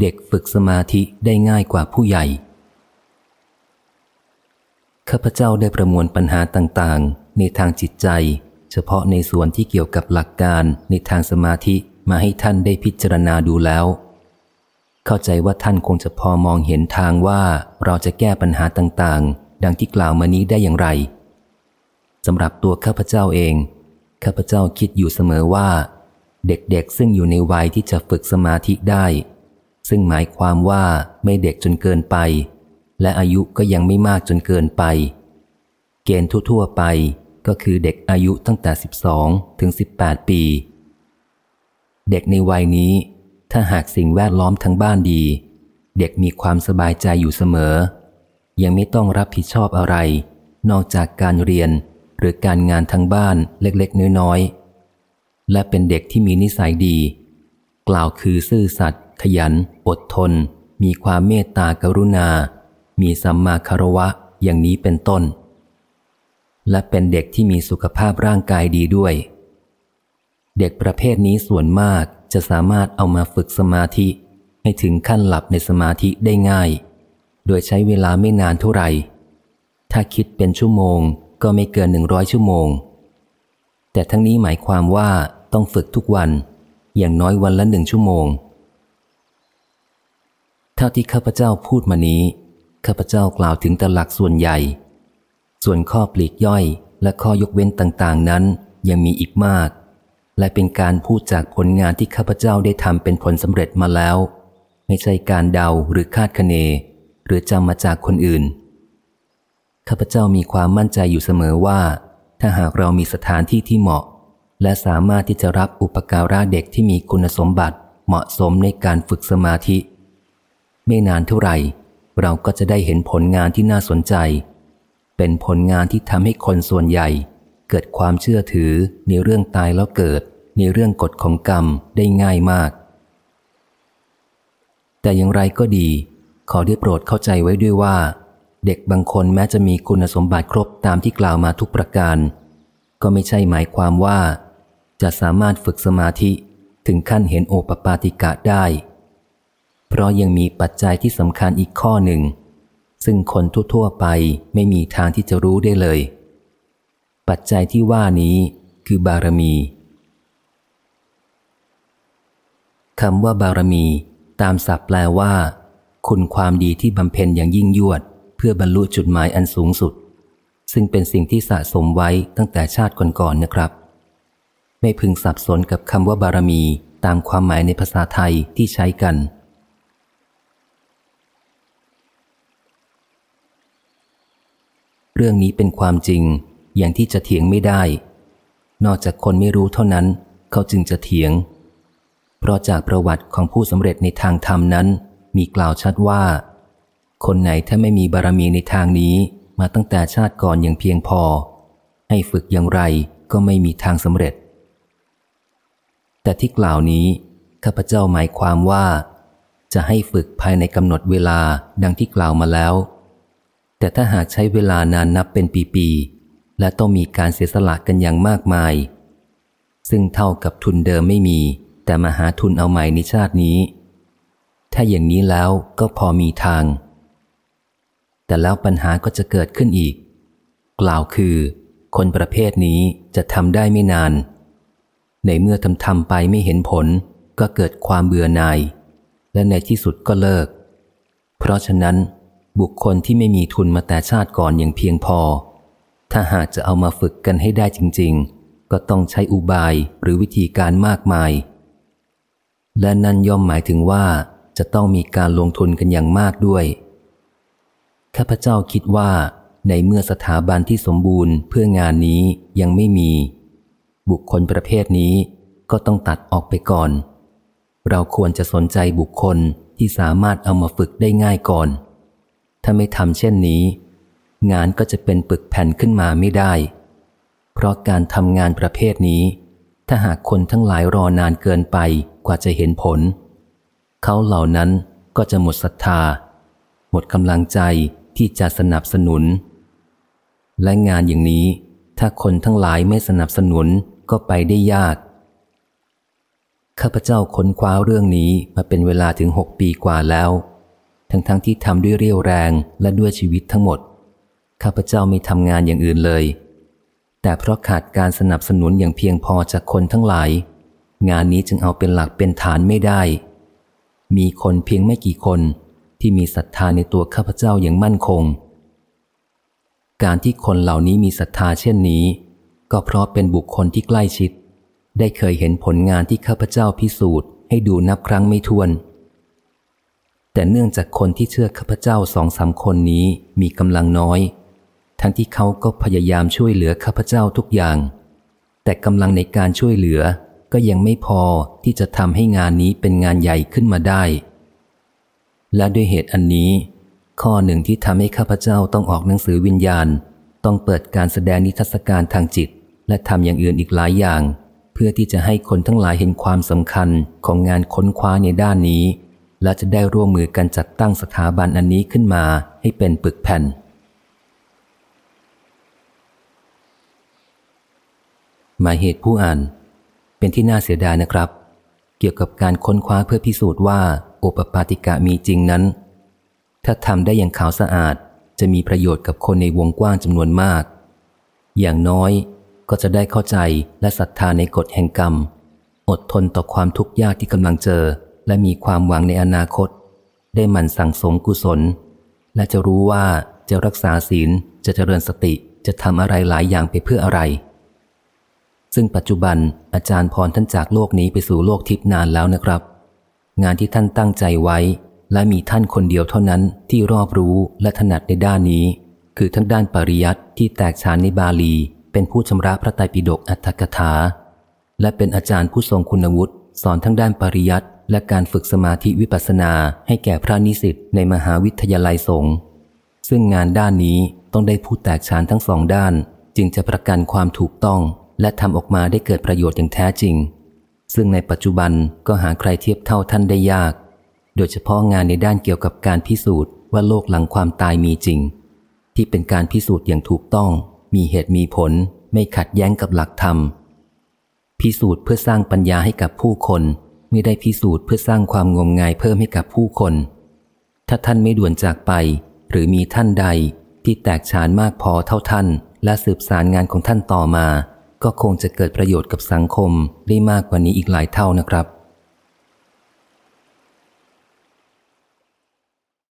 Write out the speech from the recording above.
เด็กฝึกสมาธิได้ง่ายกว่าผู้ใหญ่ ข้าพเจ้าได้ประมวลปัญหาต่างๆ ในทางจิตใจ เฉพาะในส่วนที่เกี่ยวกับหลักการในทางสมาธิมาให้ท่านได้พิจารณาดูแล้ว เข้าใจว่าท่านคงจะพอมองเห็นทางว่าเราจะแก้ปัญหาต่างๆ ดังที่กล่าวมานี้ได้อย่างไรสำหรับตัวข้าพเจ้าเอง ข้าพเจ้าคิดอยู่เสมอว่า เด็กๆซึ่งอยู่ในวัยที่จะฝึกสมาธิได้ ซึ่งหมายความว่าไม่เด็กจนเกินไป และอายุก็ยังไม่มากจนเกินไป เกณฑ์ทั่ว ๆ ไปก็คือเด็กอายุตั้งแต่ 12 ถึง 18 ปี เด็กในวัยนี้ ถ้าหากสิ่งแวดล้อมทั้งบ้านดี เด็กมีความสบายใจอยู่เสมอ ยังไม่ต้องรับผิดชอบอะไร นอกจากการเรียนหรือการงานทางบ้านเล็ก ๆ น้อย ๆ และเป็นเด็กที่มีนิสัยดี กล่าวคือซื่อสัตย์ ขยัน อดทน มีความเมตตากรุณา มีสัมมาคารวะอย่างนี้เป็นต้น และเป็นเด็กที่มีสุขภาพร่างกายดีด้วย เด็กประเภทนี้ส่วนมากจะสามารถเอามาฝึกสมาธิ ให้ถึงขั้นหลับในสมาธิได้ง่าย โดยใช้เวลาไม่นานเท่าไหร่ ถ้าคิดเป็นชั่วโมงก็ไม่เกินหนึ่งร้อยชั่วโมง แต่ทั้งนี้หมายความว่าต้องฝึกทุกวัน อย่างน้อยวันละหนึ่งชั่วโมง ท่าที่ข้าพเจ้าพูดมานี้ ข้าพเจ้ากล่าวถึงแต่หลักส่วนใหญ่ ส่วนข้อปลีกย่อยและข้อยกเว้นต่างๆนั้นยังมีอีกมาก และเป็นการพูดจากผลงานที่ข้าพเจ้าได้ทำเป็นผลสำเร็จมาแล้ว ไม่ใช่การเดาหรือคาดคะเน หรือจำมาจากคนอื่น ข้าพเจ้ามีความมั่นใจอยู่เสมอว่า ถ้าหากเรามีสถานที่ที่เหมาะ และสามารถที่จะรับอุปการะเด็กที่มีคุณสมบัติเหมาะสมในการฝึกสมาธิ ไม่นานเท่าไหร่ เราก็จะได้เห็นผลงานที่น่าสนใจ เป็นผลงานที่ทำให้คนส่วนใหญ่ เกิดความเชื่อถือในเรื่องตายแล้วเกิด ในเรื่องกฎของกรรมได้ง่ายมาก แต่อย่างไรก็ดี ขอได้โปรดเข้าใจไว้ด้วยว่า เด็กบางคนแม้จะมีคุณสมบัติครบตามที่กล่าวมาทุกประการ ก็ไม่ใช่หมายความว่า จะสามารถฝึกสมาธิถึงขั้นเห็นโอปปาติกะได้ เพราะยังมีปัจจัยที่สำคัญอีกข้อหนึ่ง ซึ่งคนทั่วๆไปไม่มีทางที่จะรู้ได้เลย ปัจจัยที่ว่านี้คือบารมีคำว่าบารมี ตามศัพท์แปลว่า คุณความดีที่บำเพ็ญอย่างยิ่งยวด เพื่อบรรลุจุดหมายอันสูงสุด ซึ่งเป็นสิ่งที่สะสมไว้ตั้งแต่ชาติก่อนๆนนะครับ ไม่พึงสับสนกับคำว่าบารมีตามความหมายในภาษาไทยที่ใช้กัน เรื่องนี้เป็นความจริง อย่างที่จะเถียงไม่ได้ นอกจากคนไม่รู้เท่านั้น เขาจึงจะเถียง เพราะจากประวัติของผู้สำเร็จในทางธรรมนั้น มีกล่าวชัดว่า คนไหนถ้าไม่มีบารมีในทางนี้มาตั้งแต่ชาติก่อนอย่างเพียงพอ ให้ฝึกอย่างไรก็ไม่มีทางสำเร็จ แต่ที่กล่าวนี้ข้าพเจ้าหมายความว่า จะให้ฝึกภายในกำหนดเวลาดังที่กล่าวมาแล้ว แต่ถ้าหากใช้เวลานานนับเป็นปีๆ และต้องมีการเสียสละกันอย่างมากมาย ซึ่งเท่ากับทุนเดิมไม่มี แต่มาหาทุนเอาใหม่ในชาตินี้ ถ้าอย่างนี้แล้วก็พอมีทาง แต่แล้วปัญหาก็จะเกิดขึ้นอีก กล่าวคือ คนประเภทนี้จะทำได้ไม่นาน ในเมื่อทำทำไปไม่เห็นผล ก็เกิดความเบื่อหน่าย และในที่สุดก็เลิก เพราะฉะนั้น บุคคลที่ไม่มีทุนมาแต่ชาติก่อนอย่างเพียงพอ ถ้าหากจะเอามาฝึกกันให้ได้จริง ๆ ก็ต้องใช้อุบายหรือวิธีการมากมาย และนั่นย่อมหมายถึงว่าจะต้องมีการลงทุนกันอย่างมากด้วย ข้าพเจ้าคิดว่าในเมื่อสถาบันที่สมบูรณ์เพื่องานนี้ยังไม่มี บุคคลประเภทนี้ก็ต้องตัดออกไปก่อน เราควรจะสนใจบุคคลที่สามารถเอามาฝึกได้ง่ายก่อนาไม่ทำเช่นนี้ งานก็จะเป็นปึกแผ่นขึ้นมาไม่ได้ เพราะการทำงานประเภทนี้ ถ้าหากคนทั้งหลายรอนานเกินไปกว่าจะเห็นผล เขาเหล่านั้นก็จะหมดศรัทธา หมดกำลังใจที่จะสนับสนุน และงานอย่างนี้ ถ้าคนทั้งหลายไม่สนับสนุนก็ไปได้ยาก ข้าพเจ้าค้นคว้าเรื่องนี้มาเป็นเวลาถึงหกปีกว่าแล้ว ทั้งๆทที่ทำด้วยเรี่ยวแรงและด้วยชีวิตทั้งหมด ข้าพเจ้าไม่ทำงานอย่างอื่นเลย แต่เพราะขาดการสนับสนุนอย่างเพียงพอจากคนทั้งหลาย งานนี้จึงเอาเป็นหลักเป็นฐานไม่ได้ มีคนเพียงไม่กี่คนที่มีศรัทธาในตัวข้าพเจ้าอย่างมั่นคง การที่คนเหล่านี้มีศรัทธาเช่นนี้ ก็เพราะเป็นบุคคลที่ใกล้ชิด ได้เคยเห็นผลงานที่ข้าพเจ้าพิสูจน์ให้ดูนับครั้งไม่ถ้วน แต่เนื่องจากคนที่เชื่อข้าพเจ้าสองสามคนนี้มีกำลังน้อย ทั้งที่เขาก็พยายามช่วยเหลือข้าพเจ้าทุกอย่าง แต่กำลังในการช่วยเหลือก็ยังไม่พอที่จะทำให้งานนี้เป็นงานใหญ่ขึ้นมาได้ และด้วยเหตุอันนี้ ข้อหนึ่งที่ทำให้ข้าพเจ้าต้องออกหนังสือวิญญาณ ต้องเปิดการแสดงนิทรรศการทางจิต และทำอย่างอื่นอีกหลายอย่าง เพื่อที่จะให้คนทั้งหลายเห็นความสำคัญของงานค้นคว้าในด้านนี้ และจะได้ร่วมมือกันจัดตั้งสถาบันอันนี้ขึ้นมาให้เป็นปึกแผ่น หมายเหตุผู้อ่าน เป็นที่น่าเสียดายนะครับ เกี่ยวกับการค้นคว้าเพื่อพิสูจน์ว่าโอปปาติกะมีจริงนั้น ถ้าทำได้อย่างขาวสะอาดจะมีประโยชน์กับคนในวงกว้างจำนวนมาก อย่างน้อยก็จะได้เข้าใจและศรัทธาในกฎแห่งกรรม อดทนต่อความทุกข์ยากที่กำลังเจอ และมีความหวังในอนาคต ได้หมั่นสั่งสมกุศล และจะรู้ว่าจะรักษาศีลจะเจริญสติจะทำอะไรหลายอย่างไปเพื่ออะไร ซึ่งปัจจุบันอาจารย์พรท่านจากโลกนี้ไปสู่โลกทิพย์นานแล้วนะครับ งานที่ท่านตั้งใจไว้ และมีท่านคนเดียวเท่านั้นที่รอบรู้และถนัดในด้านนี้ คือทั้งด้านปริยัติที่แตกฉานในบาลี เป็นผู้ชำระพระไตรปิฎกอัตถกถา และเป็นอาจารย์ผู้ทรงคุณวุฒิสอนทั้งด้านปริยัติ และการฝึกสมาธิวิปัสสนาให้แก่พระนิสิตในมหาวิทยาลัยสงฆ์ซึ่งงานด้านนี้ต้องได้ผู้แตกฉานทั้งสองด้าน จึงจะประกันความถูกต้อง และทำออกมาได้เกิดประโยชน์อย่างแท้จริง ซึ่งในปัจจุบันก็หาใครเทียบเท่าท่านได้ยาก โดยเฉพาะงานในด้านเกี่ยวกับการพิสูจน์ว่าโลกหลังความตายมีจริง ที่เป็นการพิสูจน์อย่างถูกต้อง มีเหตุมีผล ไม่ขัดแย้งกับหลักธรรม พิสูจน์เพื่อสร้างปัญญาให้กับผู้คน ไม่ได้พิสูจน์เพื่อสร้างความงมงายเพิ่มให้กับผู้คน ถ้าท่านไม่ด่วนจากไป หรือมีท่านใดที่แตกฉานมากพอเท่าท่าน และสืบสารงานของท่านต่อมา ก็คงจะเกิดประโยชน์กับสังคมได้มากกว่านี้อีกหลายเท่านะครับ